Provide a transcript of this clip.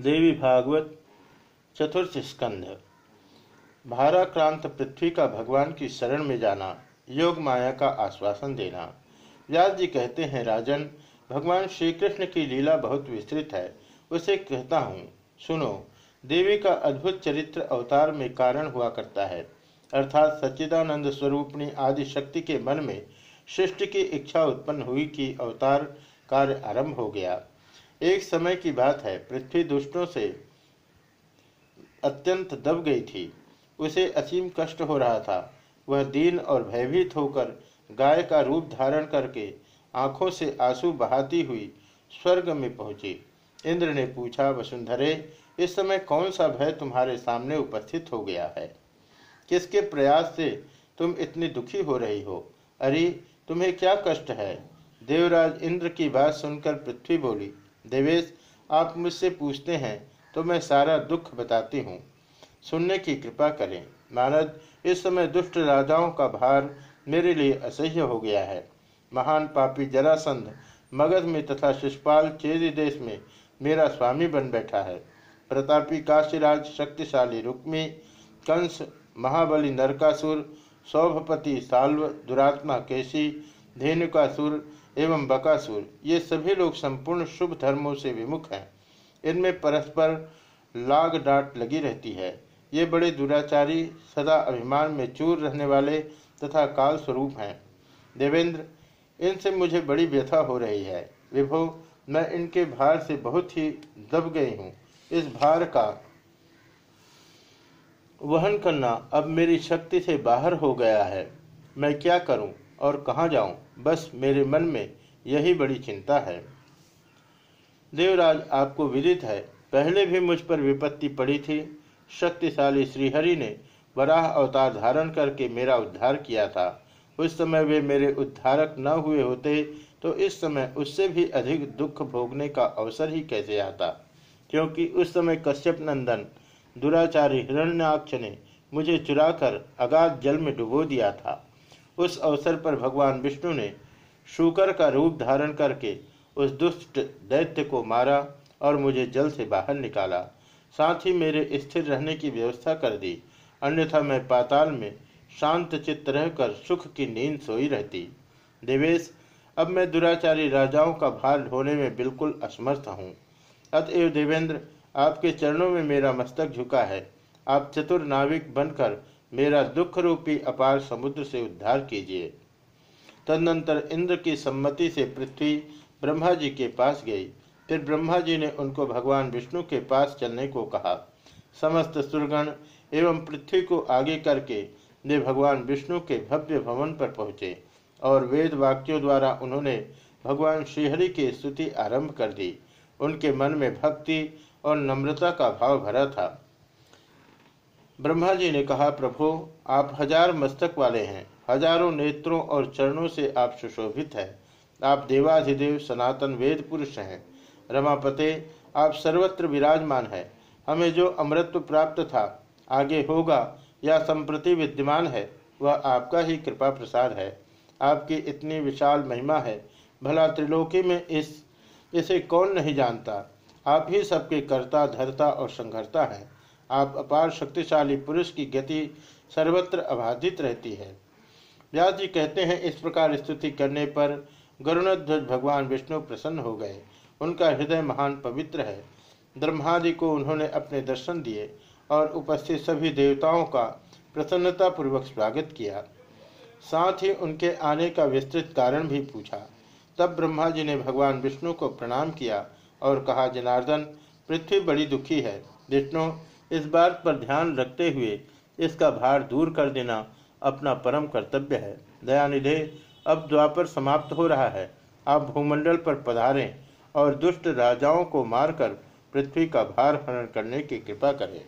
देवी भागवत, चतुर्थ स्कंध। भाराक्रांत पृथ्वी का भगवान की शरण में जाना, योग माया का आश्वासन देना। व्यास जी कहते हैं, राजन, भगवान श्री कृष्ण की लीला बहुत विस्तृत है। उसे कहता हूँ, सुनो, देवी का अद्भुत चरित्र अवतार में कारण हुआ करता है। अर्थात सच्चिदानंद स्वरूपणी आदि शक्ति के मन में सृष्टि की इच्छा उत्पन्न हुई कि अवतार कार्य आरंभ हो गया। एक समय की बात है। पृथ्वी दुष्टों से अत्यंत दब गई थी। उसे असीम कष्ट हो रहा था। वह दीन और भयभीत होकर गाय का रूप धारण करके आँखों से आँसू बहाती हुई स्वर्ग में पहुँची। इंद्र ने पूछा, वसुंधरे, इस समय कौन सा भय तुम्हारे सामने उपस्थित हो गया है? किसके प्रयास से तुम इतनी दुखी हो रही हो? अरे, तुम्हें क्या कष्ट है? देवराज इंद्र की बात सुनकर पृथ्वी बोली देवेश, आप मुझसे पूछते हैं तो मैं सारा दुख बताती हूँ। सुनने की कृपा करें। नारद, इस समय दुष्ट राजाओं का भार मेरे लिए असह्य हो गया है। महान पापी जरासंध, मगध में तथा शिषपाल चेदी देश में मेरा स्वामी बन बैठा है। प्रतापी काशीराज शक्तिशाली रुक्मी, कंस महाबली नरकासुर, सौभपति साल्व दुरात्मा केशी धेनुकासुर एवं बकासुर, ये सभी लोग संपूर्ण शुभ धर्मों से विमुख हैं। इनमें परस्पर लाग डांट लगी रहती है। ये बड़े दुराचारी, सदा अभिमान में चूर रहने वाले तथा काल स्वरूप हैं। देवेंद्र, इनसे मुझे बड़ी व्यथा हो रही है। विभो, मैं इनके भार से बहुत ही दब गई हूँ। इस भार का वहन करना अब मेरी शक्ति से बाहर हो गया है। मैं क्या करूँ? और कहाँ जाऊँ? बस मेरे मन में यही बड़ी चिंता है। देवराज आपको विदित है। पहले भी मुझ पर विपत्ति पड़ी थी। शक्तिशाली श्रीहरि ने वराह अवतार धारण करके मेरा उद्धार किया था। उस समय वे मेरे उद्धारक न हुए होते तो इस समय उससे भी अधिक दुख भोगने का अवसर ही कैसे आता? क्योंकि उस समय कश्यप नंदन, दुराचारी हिरण्याक्ष ने मुझे चुराकर अगाध जल में डुबो दिया था। उस अवसर पर भगवान विष्णु ने शूकर का रूप धारण करके उस दुष्ट दैत्य को मारा और मुझे जल से बाहर निकाला। साथ ही मेरे स्थिर रहने की व्यवस्था कर दी। अन्यथा मैं पाताल में शांत चित्त रहकर सुख की नींद सोई रहती। देवेश, अब मैं दुराचारी राजाओं का भार ढोने में बिल्कुल असमर्थ हूँ। अतएव देवेंद्र, आपके चरणों में मेरा मस्तक झुका है। आप चतुर नाविक बनकर मेरा दुख रूपी अपार समुद्र से उद्धार कीजिए। तदनंतर इंद्र की सम्मति से पृथ्वी ब्रह्मा जी के पास गई। फिर ब्रह्मा जी ने उनको भगवान विष्णु के पास चलने को कहा। समस्त सुरगण एवं पृथ्वी को आगे करके वे भगवान विष्णु के भव्य भवन पर पहुँचे और वेद वाक्यों द्वारा उन्होंने भगवान श्रीहरि की स्तुति आरंभ कर दी। उनके मन में भक्ति और नम्रता का भाव भरा था। ब्रह्मा जी ने कहा, प्रभु, आप हज़ार मस्तक वाले हैं। हज़ारों नेत्रों और चरणों से आप सुशोभित हैं। आप देवाधिदेव, सनातन वेद पुरुष हैं। रमापते, आप सर्वत्र विराजमान हैं। हमें जो अमृत्व प्राप्त था, आगे होगा या संप्रति विद्यमान है, वह आपका ही कृपा प्रसाद है। आपकी इतनी विशाल महिमा है। भला त्रिलोकी में इस, इसे कौन नहीं जानता? आप ही सबके कर्ता, धरता और संघर्ता हैं। आप अपार शक्तिशाली पुरुष की गति सर्वत्र अबाधित रहती है। व्यास जी कहते हैं, इस प्रकार स्तुति करने पर गरुणध्वज भगवान विष्णु प्रसन्न हो गए। उनका हृदय महान पवित्र है। ब्रह्मादि को उन्होंने अपने दर्शन दिए और उपस्थित सभी देवताओं का प्रसन्नतापूर्वक स्वागत किया। साथ ही उनके आने का विस्तृत कारण भी पूछा। तब ब्रह्मा जी ने भगवान विष्णु को प्रणाम किया और कहा, जनार्दन, पृथ्वी बड़ी दुखी है। विष्णु इस बात पर ध्यान रखते हुए इसका भार दूर कर देना अपना परम कर्तव्य है। दयानिधे, अब द्वापर समाप्त हो रहा है। आप भूमंडल पर पधारें और दुष्ट राजाओं को मारकर पृथ्वी का भार हरण करने की कृपा करें।